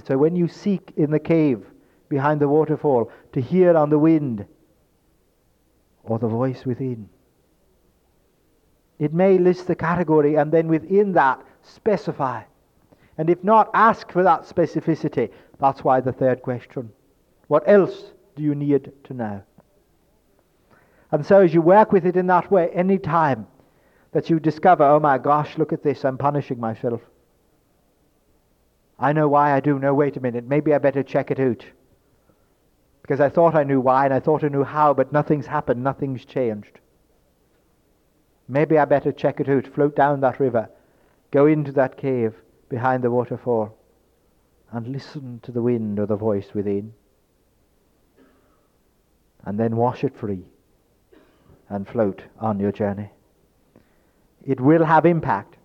So when you seek in the cave behind the waterfall to hear on the wind or the voice within, it may list the category and then within that specify. And if not, ask for that specificity. That's why the third question. What else do you need to know? And so as you work with it in that way, any time that you discover, oh my gosh, look at this, I'm punishing myself. I know why I do. No, wait a minute. Maybe I better check it out. Because I thought I knew why and I thought I knew how, but nothing's happened, nothing's changed. Maybe I better check it out, float down that river, go into that cave behind the waterfall, and listen to the wind or the voice within. And then wash it free and float on your journey. It will have impact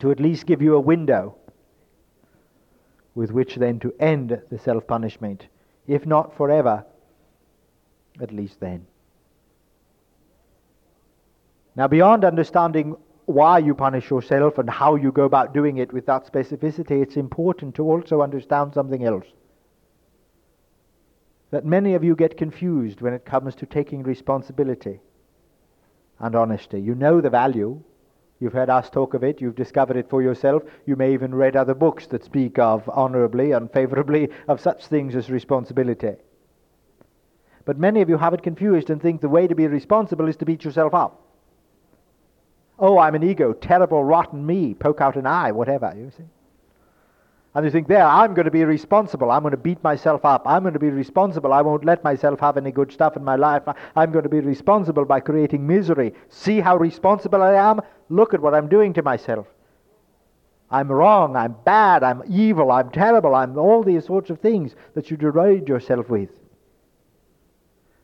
to at least give you a window with which then to end the self punishment. If not forever, at least then. Now, beyond understanding why you punish yourself and how you go about doing it with that specificity, it's important to also understand something else. That many of you get confused when it comes to taking responsibility and honesty. You know the value. You've heard us talk of it. You've discovered it for yourself. You may even read other books that speak of honorably and favorably of such things as responsibility. But many of you have it confused and think the way to be responsible is to beat yourself up. Oh, I'm an ego, terrible, rotten me, poke out an eye, whatever, you see. And you think, there, I'm going to be responsible. I'm going to beat myself up. I'm going to be responsible. I won't let myself have any good stuff in my life. I'm going to be responsible by creating misery. See how responsible I am? Look at what I'm doing to myself. I'm wrong. I'm bad. I'm evil. I'm terrible. I'm all these sorts of things that you deride yourself with.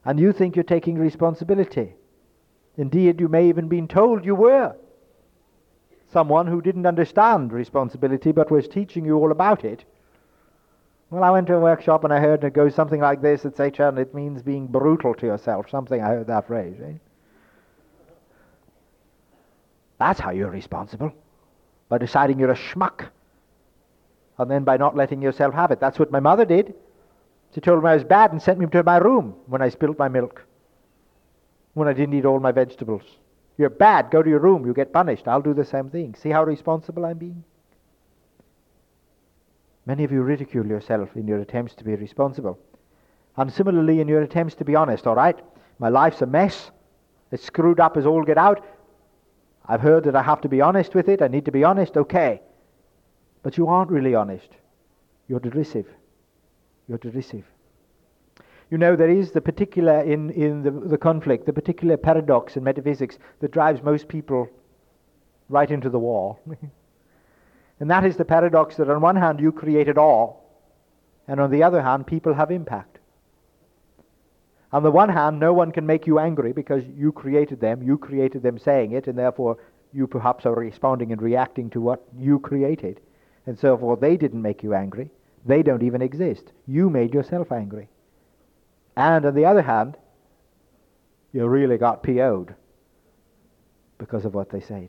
And you think you're taking responsibility. Indeed, you may even been told you were. Someone who didn't understand responsibility but was teaching you all about it. Well, I went to a workshop and I heard it goes something like this. It's and it means being brutal to yourself. Something, I heard that phrase. Eh? That's how you're responsible. By deciding you're a schmuck. And then by not letting yourself have it. That's what my mother did. She told me I was bad and sent me to my room when I spilled my milk when I didn't eat all my vegetables. You're bad, go to your room, you get punished. I'll do the same thing. See how responsible I'm being? Many of you ridicule yourself in your attempts to be responsible. And similarly, in your attempts to be honest, all right? My life's a mess. It's screwed up as all get out. I've heard that I have to be honest with it. I need to be honest. Okay. But you aren't really honest. You're derisive. You're derisive. You know, there is the particular, in, in the, the conflict, the particular paradox in metaphysics that drives most people right into the wall. and that is the paradox that on one hand you created all, and on the other hand people have impact. On the one hand, no one can make you angry because you created them, you created them saying it, and therefore you perhaps are responding and reacting to what you created. And so forth, they didn't make you angry. They don't even exist. You made yourself angry. And on the other hand, you really got PO'd because of what they said.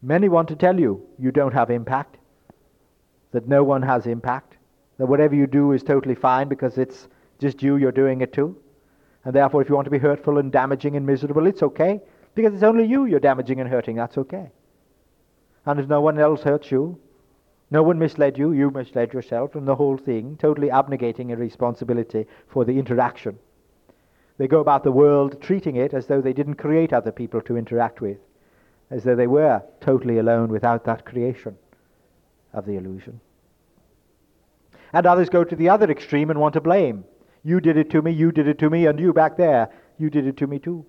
Many want to tell you you don't have impact, that no one has impact, that whatever you do is totally fine because it's just you you're doing it to. And therefore, if you want to be hurtful and damaging and miserable, it's okay because it's only you you're damaging and hurting. That's okay. And if no one else hurts you, no one misled you, you misled yourself, and the whole thing, totally abnegating a responsibility for the interaction. They go about the world treating it as though they didn't create other people to interact with, as though they were totally alone without that creation of the illusion. And others go to the other extreme and want to blame. You did it to me, you did it to me, and you back there, you did it to me too.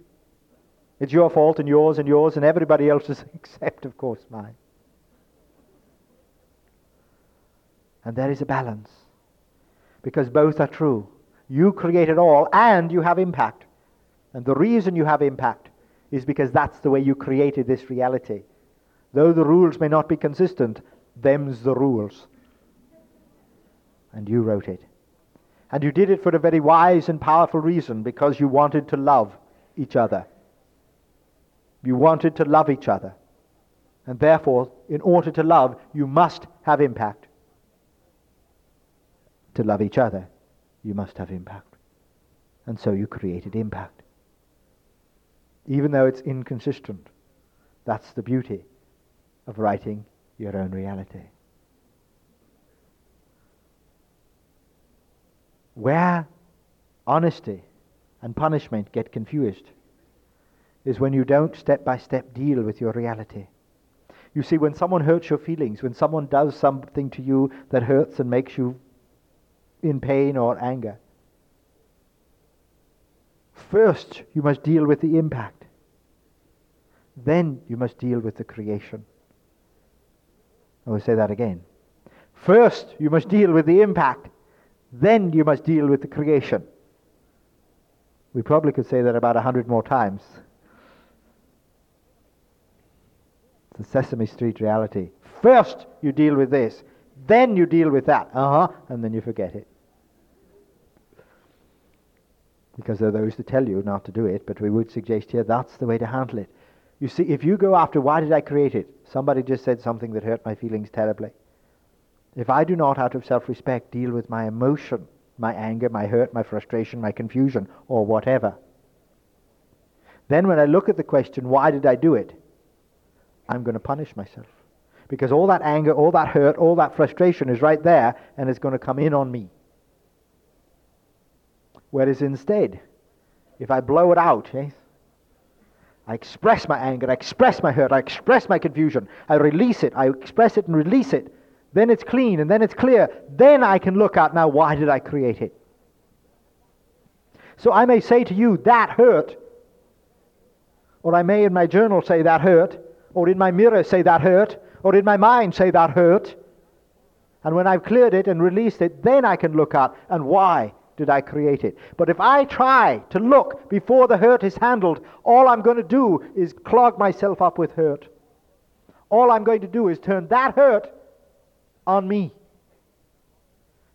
It's your fault and yours and yours and everybody else's except, of course, mine. And there is a balance. Because both are true. You created all and you have impact. And the reason you have impact is because that's the way you created this reality. Though the rules may not be consistent, them's the rules. And you wrote it. And you did it for a very wise and powerful reason because you wanted to love each other. You wanted to love each other. And therefore, in order to love, you must have impact. To love each other, you must have impact. And so you created impact. Even though it's inconsistent, that's the beauty of writing your own reality. Where honesty and punishment get confused is when you don't step by step deal with your reality. You see, when someone hurts your feelings, when someone does something to you that hurts and makes you in pain or anger, first you must deal with the impact. Then you must deal with the creation. I will say that again. First you must deal with the impact. Then you must deal with the creation. We probably could say that about a hundred more times. It's the Sesame Street reality. First you deal with this, then you deal with that, uh huh, and then you forget it. Because there are those to tell you not to do it, but we would suggest here that's the way to handle it. You see, if you go after why did I create it? Somebody just said something that hurt my feelings terribly. If I do not, out of self respect, deal with my emotion, my anger, my hurt, my frustration, my confusion, or whatever, then when I look at the question, why did I do it? I'm going to punish myself. Because all that anger, all that hurt, all that frustration is right there and it's going to come in on me. Whereas instead, if I blow it out, yes, I express my anger, I express my hurt, I express my confusion, I release it, I express it and release it, then it's clean and then it's clear. Then I can look at now, why did I create it? So I may say to you, that hurt. Or I may in my journal say, that hurt or in my mirror say that hurt, or in my mind say that hurt. And when I've cleared it and released it, then I can look at and why did I create it. But if I try to look before the hurt is handled, all I'm going to do is clog myself up with hurt. All I'm going to do is turn that hurt on me.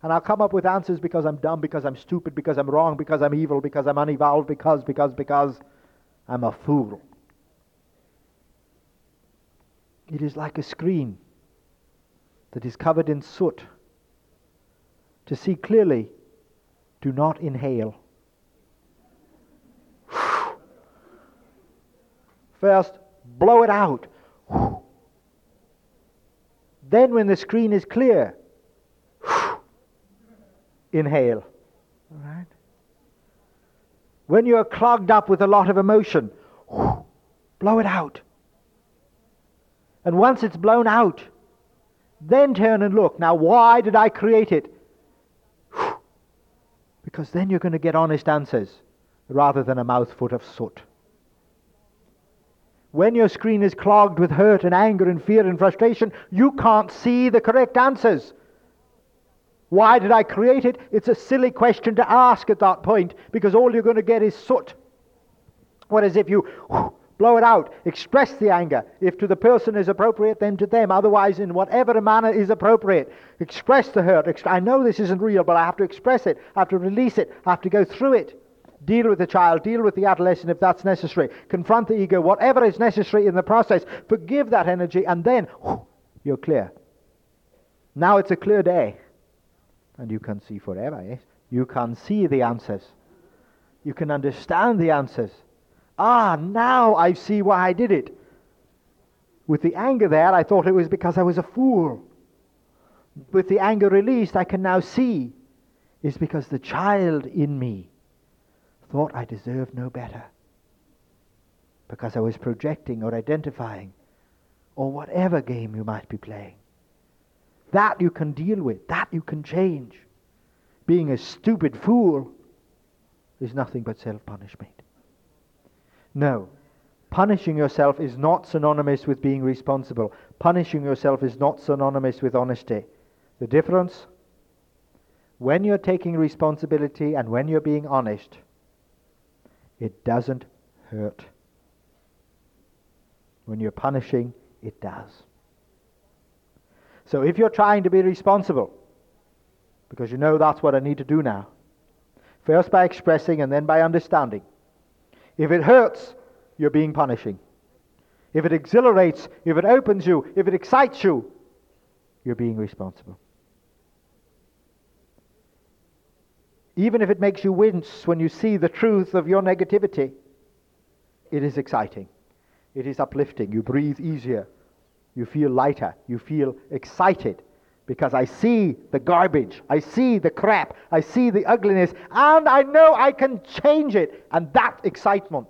And I'll come up with answers because I'm dumb, because I'm stupid, because I'm wrong, because I'm evil, because I'm unevolved, because, because, because I'm a fool. It is like a screen that is covered in soot. To see clearly, do not inhale. First, blow it out. Then, when the screen is clear, inhale. All right? When you're clogged up with a lot of emotion, blow it out. And once it's blown out, then turn and look. Now, why did I create it? Because then you're going to get honest answers rather than a mouthful of soot. When your screen is clogged with hurt and anger and fear and frustration, you can't see the correct answers. Why did I create it? It's a silly question to ask at that point because all you're going to get is soot. Whereas if you blow it out, express the anger. If to the person is appropriate, then to them. Otherwise, in whatever manner is appropriate, express the hurt. I know this isn't real, but I have to express it. I have to release it. I have to go through it. Deal with the child, deal with the adolescent if that's necessary. Confront the ego, whatever is necessary in the process. Forgive that energy, and then you're clear. Now it's a clear day. And you can see forever, yes? You can see the answers. You can understand the answers. Ah, now I see why I did it. With the anger there, I thought it was because I was a fool. With the anger released, I can now see it's because the child in me thought I deserved no better. Because I was projecting or identifying, or whatever game you might be playing. That you can deal with, that you can change. Being a stupid fool is nothing but self punishment. No. Punishing yourself is not synonymous with being responsible. Punishing yourself is not synonymous with honesty. The difference? When you're taking responsibility and when you're being honest, it doesn't hurt. When you're punishing, it does. So if you're trying to be responsible, because you know that's what I need to do now, first by expressing and then by understanding, if it hurts, you're being punishing. if it exhilarates, if it opens you, if it excites you, you're being responsible. Even if it makes you wince when you see the truth of your negativity, it is exciting. It is uplifting. You breathe easier. You feel lighter. You feel excited because I see the garbage. I see the crap. I see the ugliness. And I know I can change it. And that excitement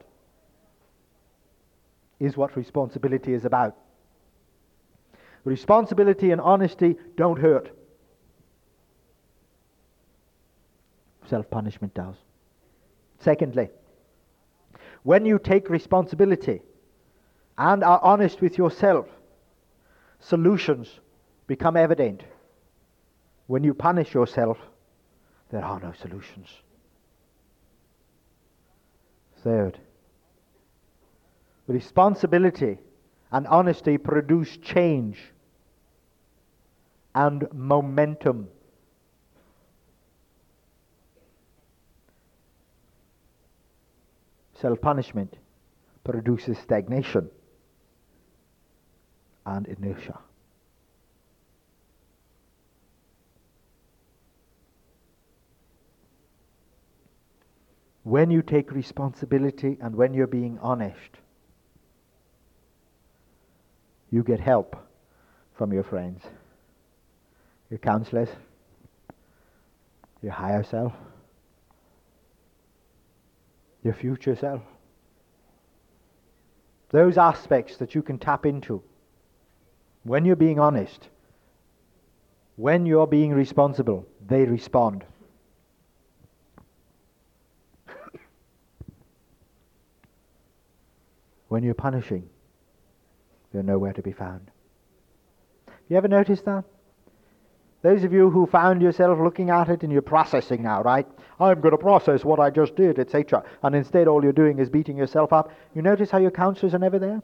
is what responsibility is about. Responsibility and honesty don't hurt. Self punishment does. Secondly, when you take responsibility and are honest with yourself, solutions become evident. When you punish yourself, there are no solutions. Third, responsibility and honesty produce change and momentum. Self punishment produces stagnation and inertia. When you take responsibility and when you're being honest, you get help from your friends, your counselors, your higher self, your future self. Those aspects that you can tap into when you're being honest, when you're being responsible, they respond. When you're punishing, they're nowhere to be found. You ever noticed that? Those of you who found yourself looking at it and you're processing now, right? I'm going to process what I just did, etc. And instead all you're doing is beating yourself up. You notice how your counselors are never there?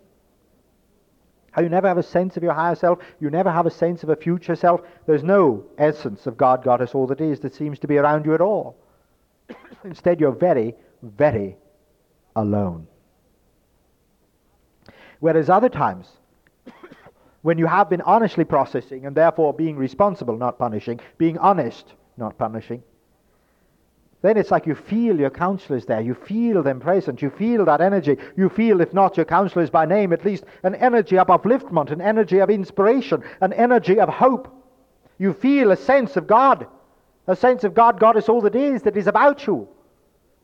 How you never have a sense of your higher self? You never have a sense of a future self? There's no essence of God, Goddess, all that is that seems to be around you at all. instead, you're very, very alone. Whereas other times, when you have been honestly processing and therefore being responsible, not punishing, being honest, not punishing, then it's like you feel your counselors there. You feel them present. You feel that energy. You feel, if not your counselors by name, at least an energy of upliftment, an energy of inspiration, an energy of hope. You feel a sense of God, a sense of God, God is all that is, that is about you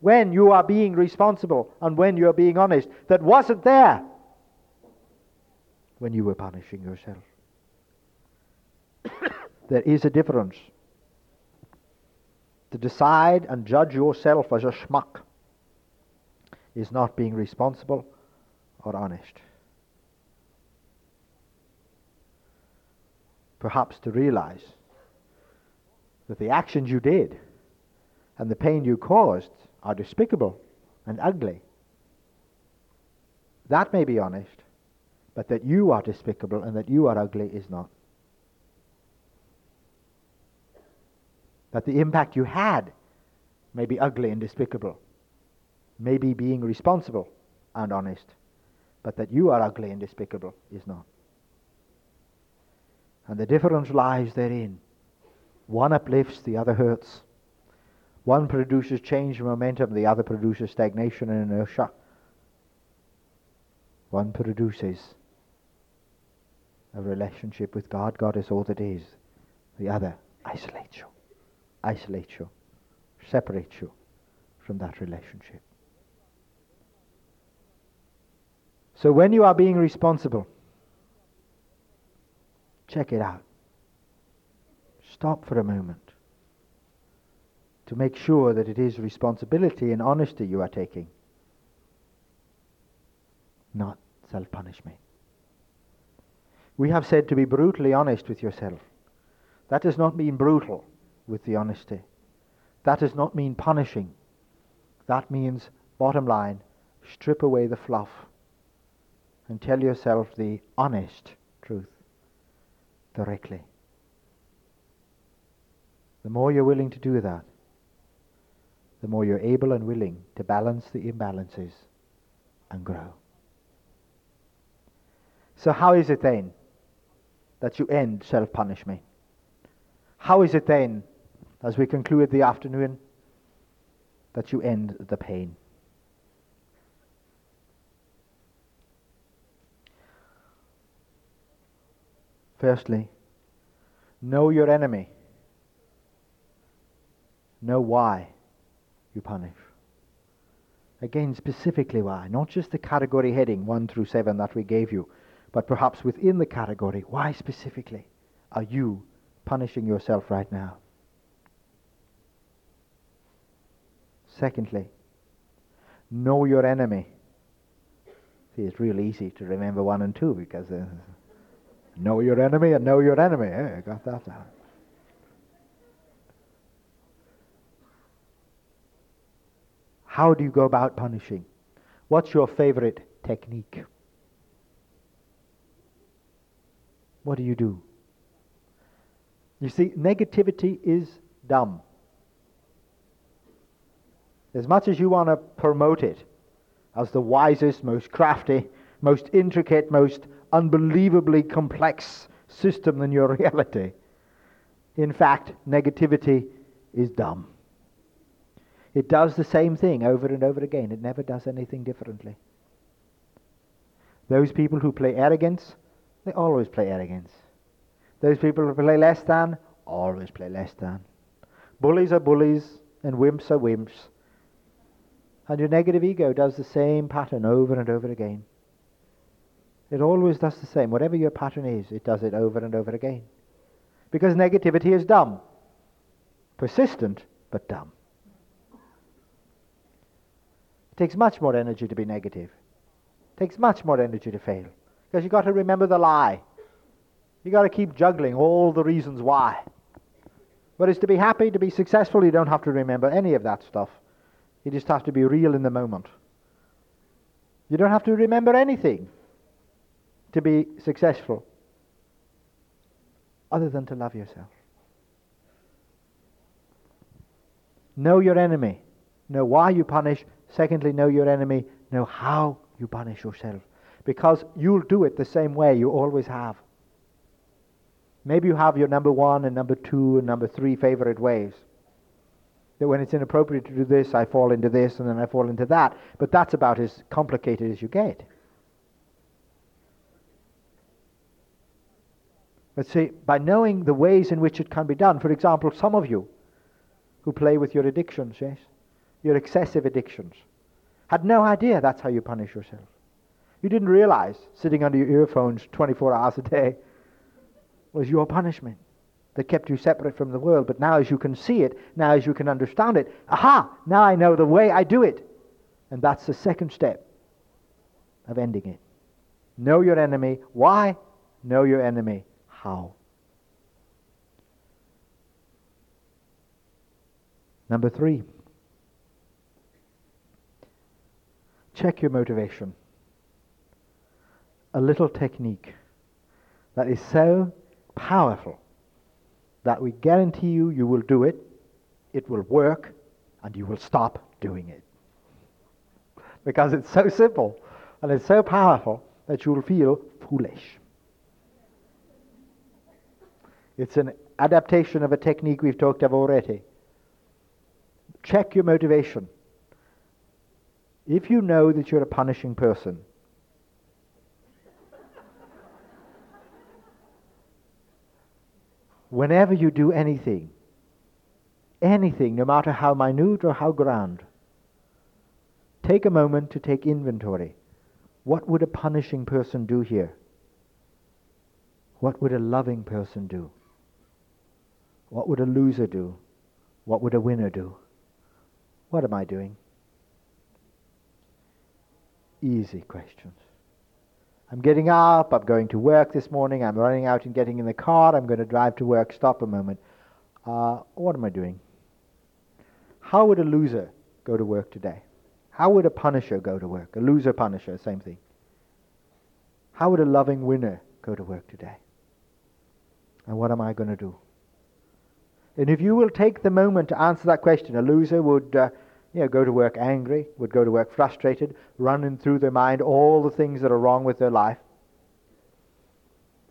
when you are being responsible and when you are being honest, that wasn't there when you were punishing yourself. there is a difference. To decide and judge yourself as a schmuck is not being responsible or honest. Perhaps to realize that the actions you did and the pain you caused are despicable and ugly. That may be honest. But that you are despicable and that you are ugly is not. That the impact you had may be ugly and despicable, maybe being responsible and honest, but that you are ugly and despicable is not. And the difference lies therein. One uplifts, the other hurts. One produces change and momentum, the other produces stagnation and inertia. One produces a relationship with God. God is all that is. The other isolates you, isolates you, separates you from that relationship. So when you are being responsible, check it out. Stop for a moment to make sure that it is responsibility and honesty you are taking, not self punishment. We have said to be brutally honest with yourself. That does not mean brutal with the honesty. That does not mean punishing. That means, bottom line, strip away the fluff and tell yourself the honest truth directly. The more you're willing to do that, the more you're able and willing to balance the imbalances and grow. So, how is it then that you end self punishment? How is it then, as we conclude the afternoon, that you end the pain? Firstly, know your enemy. Know why you punish. Again, specifically why. Not just the category heading 1 through 7 that we gave you, but perhaps within the category, why specifically are you punishing yourself right now? Secondly, know your enemy. See, it's real easy to remember 1 and 2 because uh, know your enemy and know your enemy. I got that down. How do you go about punishing? What's your favorite technique? What do you do? You see, negativity is dumb. As much as you want to promote it as the wisest, most crafty, most intricate, most unbelievably complex system than your reality, in fact, negativity is dumb. It does the same thing over and over again. It never does anything differently. Those people who play arrogance, they always play arrogance. Those people who play less than, always play less than. Bullies are bullies, and wimps are wimps. And your negative ego does the same pattern over and over again. It always does the same. Whatever your pattern is, it does it over and over again. Because negativity is dumb. Persistent, but dumb. It takes much more energy to be negative. It takes much more energy to fail. Because you've got to remember the lie. You've got to keep juggling all the reasons why. Whereas to be happy, to be successful, you don't have to remember any of that stuff. You just have to be real in the moment. You don't have to remember anything to be successful other than to love yourself. Know your enemy. Know why you punish. Secondly, know your enemy. Know how you punish yourself. Because you'll do it the same way you always have. Maybe you have your number one and number two and number three favorite ways. That when it's inappropriate to do this, I fall into this and then I fall into that. But that's about as complicated as you get. But see, by knowing the ways in which it can be done, for example, some of you who play with your addictions, yes, your excessive addictions, had no idea that's how you punish yourself. You didn't realize sitting under your earphones 24 hours a day was your punishment that kept you separate from the world. But now, as you can see it, now as you can understand it, aha, now I know the way I do it. And that's the second step of ending it. Know your enemy. Why? Know your enemy. How? Number three, check your motivation. A little technique that is so powerful that we guarantee you you will do it, it will work, and you will stop doing it. Because it's so simple and it's so powerful that you will feel foolish. It's an adaptation of a technique we've talked of already. Check your motivation. If you know that you're a punishing person, whenever you do anything, anything, no matter how minute or how grand, take a moment to take inventory. What would a punishing person do here? What would a loving person do? What would a loser do? What would a winner do? What am I doing? Easy questions. I'm getting up, I'm going to work this morning, I'm running out and getting in the car, I'm going to drive to work, stop a moment. Uh, what am I doing? How would a loser go to work today? How would a punisher go to work? A loser punisher, same thing. How would a loving winner go to work today? And what am I going to do? And if you will take the moment to answer that question, a loser would uh, you know, go to work angry, would go to work frustrated, running through their mind all the things that are wrong with their life.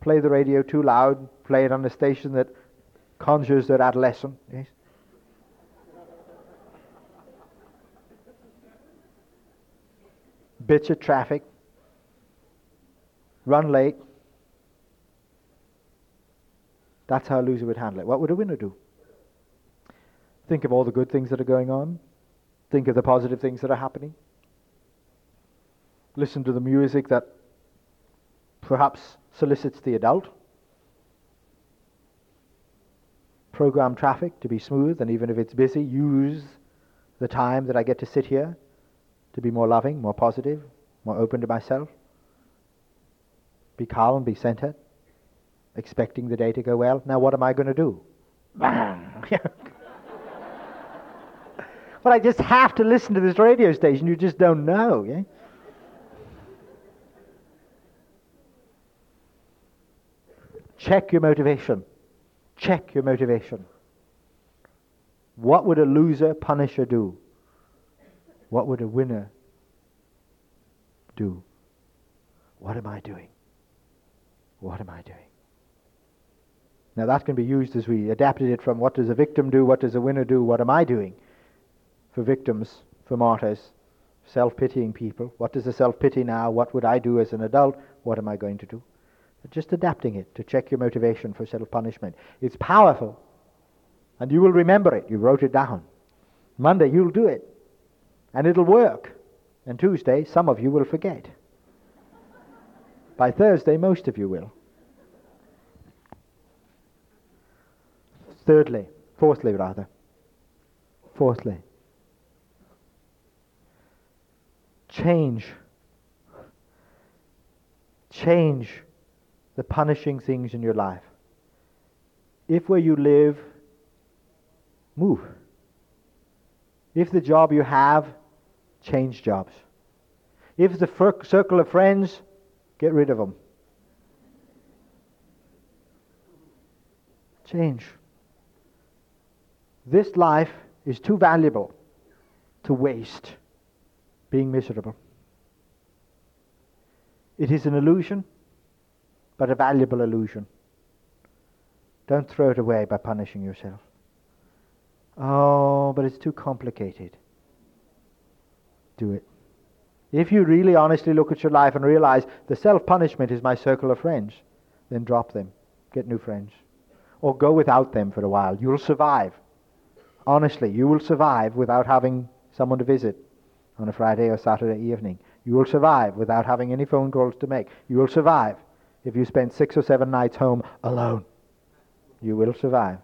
play the radio too loud, play it on a station that conjures their adolescent. Yes? Bitch at traffic, run late. That's how a loser would handle it. What would a winner do? Think of all the good things that are going on. Think of the positive things that are happening. Listen to the music that perhaps solicits the adult. Program traffic to be smooth, and even if it's busy, use the time that I get to sit here to be more loving, more positive, more open to myself. Be calm, be centered, expecting the day to go well. Now, what am I going to do? But I just have to listen to this radio station. You just don't know. Yeah? Check your motivation. Check your motivation. What would a loser punisher do? What would a winner do? What am I doing? What am I doing? Now that can be used as we adapted it from what does a victim do, what does a winner do, what am I doing? For victims, for martyrs, self pitying people. What does the self pity now? What would I do as an adult? What am I going to do? Just adapting it to check your motivation for self punishment. It's powerful. And you will remember it. You wrote it down. Monday, you'll do it. And it'll work. And Tuesday, some of you will forget. By Thursday, most of you will. Thirdly, fourthly, rather. Fourthly, change. Change the punishing things in your life. If where you live, move. If the job you have, change jobs. If the circle of friends, get rid of them. Change. This life is too valuable to waste being miserable. It is an illusion but a valuable illusion. Don't throw it away by punishing yourself. Oh, but it's too complicated. Do it. If you really honestly look at your life and realize the self punishment is my circle of friends, then drop them. Get new friends. Or go without them for a while. You'll survive. Honestly, you will survive without having someone to visit on a Friday or Saturday evening. You will survive without having any phone calls to make. You will survive if you spend six or seven nights home alone. You will survive.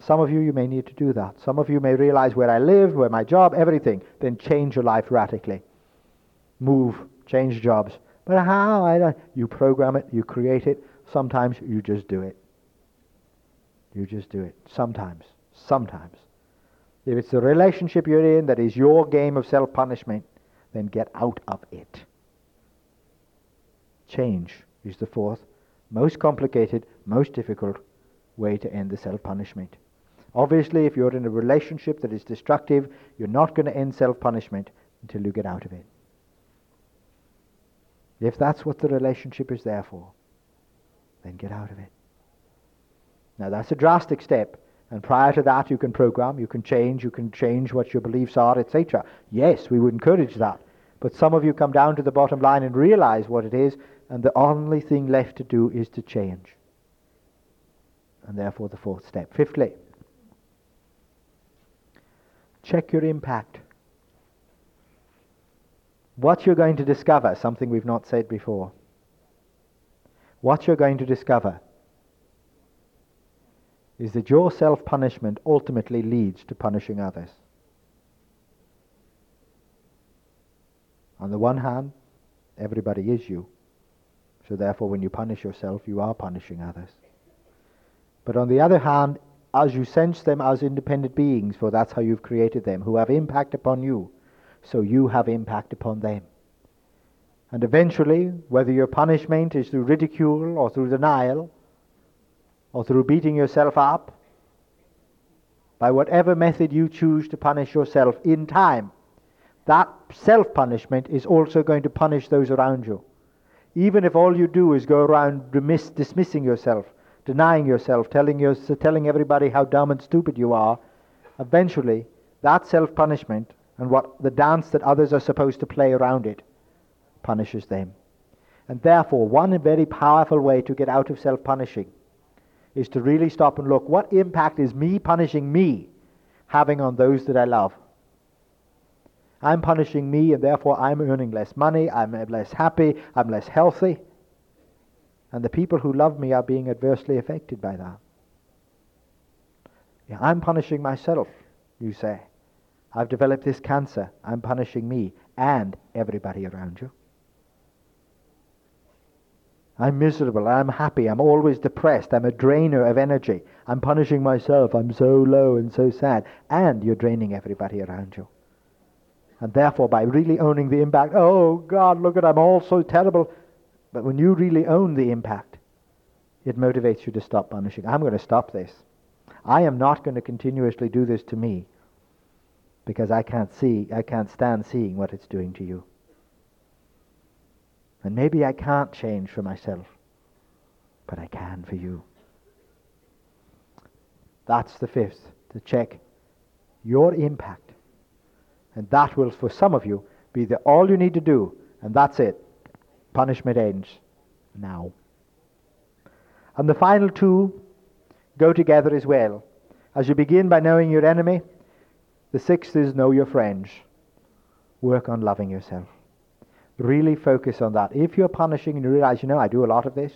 Some of you, you may need to do that. Some of you may realize where I live, where my job, everything. Then change your life radically. Move, change jobs. But how? I don't. You program it, you create it. Sometimes you just do it. You just do it. Sometimes. Sometimes. If it's the relationship you're in that is your game of self punishment, then get out of it. Change is the fourth, most complicated, most difficult way to end the self punishment. Obviously, if you're in a relationship that is destructive, you're not going to end self punishment until you get out of it. If that's what the relationship is there for, then get out of it. Now, that's a drastic step. And prior to that, you can program, you can change, you can change what your beliefs are, etc. Yes, we would encourage that. But some of you come down to the bottom line and realize what it is, and the only thing left to do is to change. And therefore, the fourth step. Fifthly, check your impact. What you're going to discover, something we've not said before. What you're going to discover is that your self punishment ultimately leads to punishing others. On the one hand, everybody is you. So therefore, when you punish yourself, you are punishing others. But on the other hand, as you sense them as independent beings, for that's how you've created them, who have impact upon you, so you have impact upon them. And eventually, whether your punishment is through ridicule or through denial, or through beating yourself up, by whatever method you choose to punish yourself in time, that self punishment is also going to punish those around you Even if all you do is go around dismiss, dismissing yourself, denying yourself, telling, your, telling everybody how dumb and stupid you are, eventually that self punishment and what the dance that others are supposed to play around it punishes them. And therefore, one very powerful way to get out of self punishing is to really stop and look what impact is me punishing me having on those that I love? I'm punishing me, and therefore I'm earning less money, I'm less happy, I'm less healthy. And the people who love me are being adversely affected by that. Yeah, I'm punishing myself, you say. I've developed this cancer. I'm punishing me and everybody around you. I'm miserable. I'm happy. I'm always depressed. I'm a drainer of energy. I'm punishing myself. I'm so low and so sad. And you're draining everybody around you. And therefore, by really owning the impact, oh God, look at I'm all so terrible. But when you really own the impact, it motivates you to stop punishing. I'm going to stop this. I am not going to continuously do this to me because I can't see, I can't stand seeing what it's doing to you. And maybe I can't change for myself, but I can for you. That's the fifth, to check your impact. And that will, for some of you, be the, all you need to do, and that's it. Punishment ends now. And the final two go together as well. As you begin by knowing your enemy, the sixth is know your friends. Work on loving yourself. Really focus on that. If you're punishing and you realize, you know, I do a lot of this,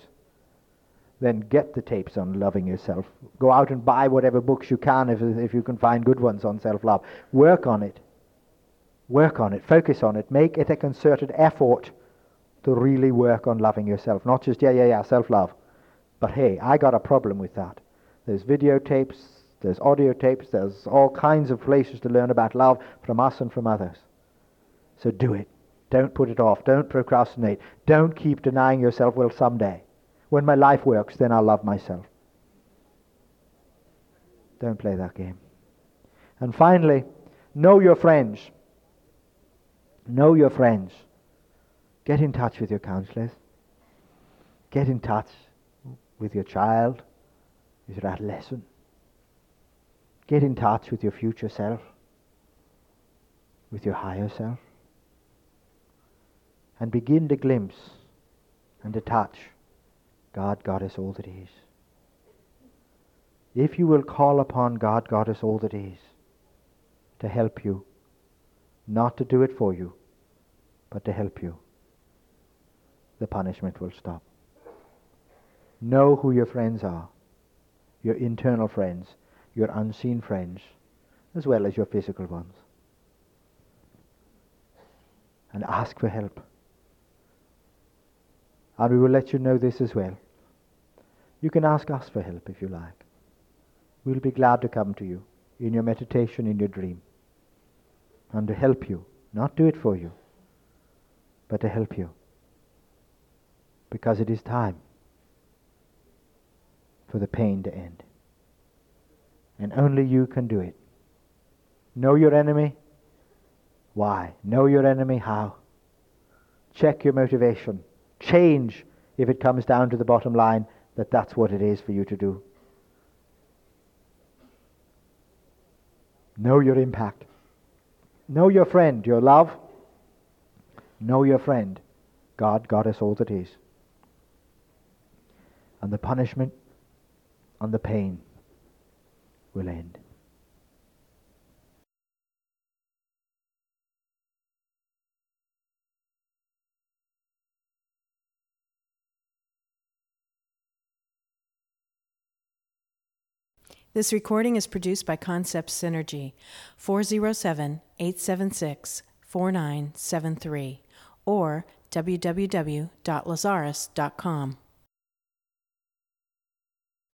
then get the tapes on loving yourself. Go out and buy whatever books you can if, if you can find good ones on self love. Work on it. Work on it. Focus on it. Make it a concerted effort to really work on loving yourself. Not just, yeah, yeah, yeah, self love. But hey, I got a problem with that. There's videotapes, there's audio tapes, there's all kinds of places to learn about love from us and from others. So do it. Don't put it off. Don't procrastinate. Don't keep denying yourself, well, someday. When my life works, then I'll love myself. Don't play that game. And finally, know your friends. Know your friends. Get in touch with your counselors. Get in touch with your child, with your adolescent. Get in touch with your future self, with your higher self and begin to glimpse and to touch God, Goddess, all that is. If you will call upon God, Goddess, all that is, to help you, not to do it for you, but to help you, the punishment will stop. Know who your friends are, your internal friends, your unseen friends, as well as your physical ones. And ask for help. And we will let you know this as well. You can ask us for help if you like. We'll be glad to come to you in your meditation, in your dream, and to help you, not do it for you, but to help you. Because it is time for the pain to end. And only you can do it. Know your enemy. Why? Know your enemy how? Check your motivation change if it comes down to the bottom line that that's what it is for you to do. Know your impact. Know your friend, your love. Know your friend. God, Goddess, all that is. And the punishment and the pain will end. This recording is produced by Concept Synergy, 407 876 4973, or www.lazaris.com.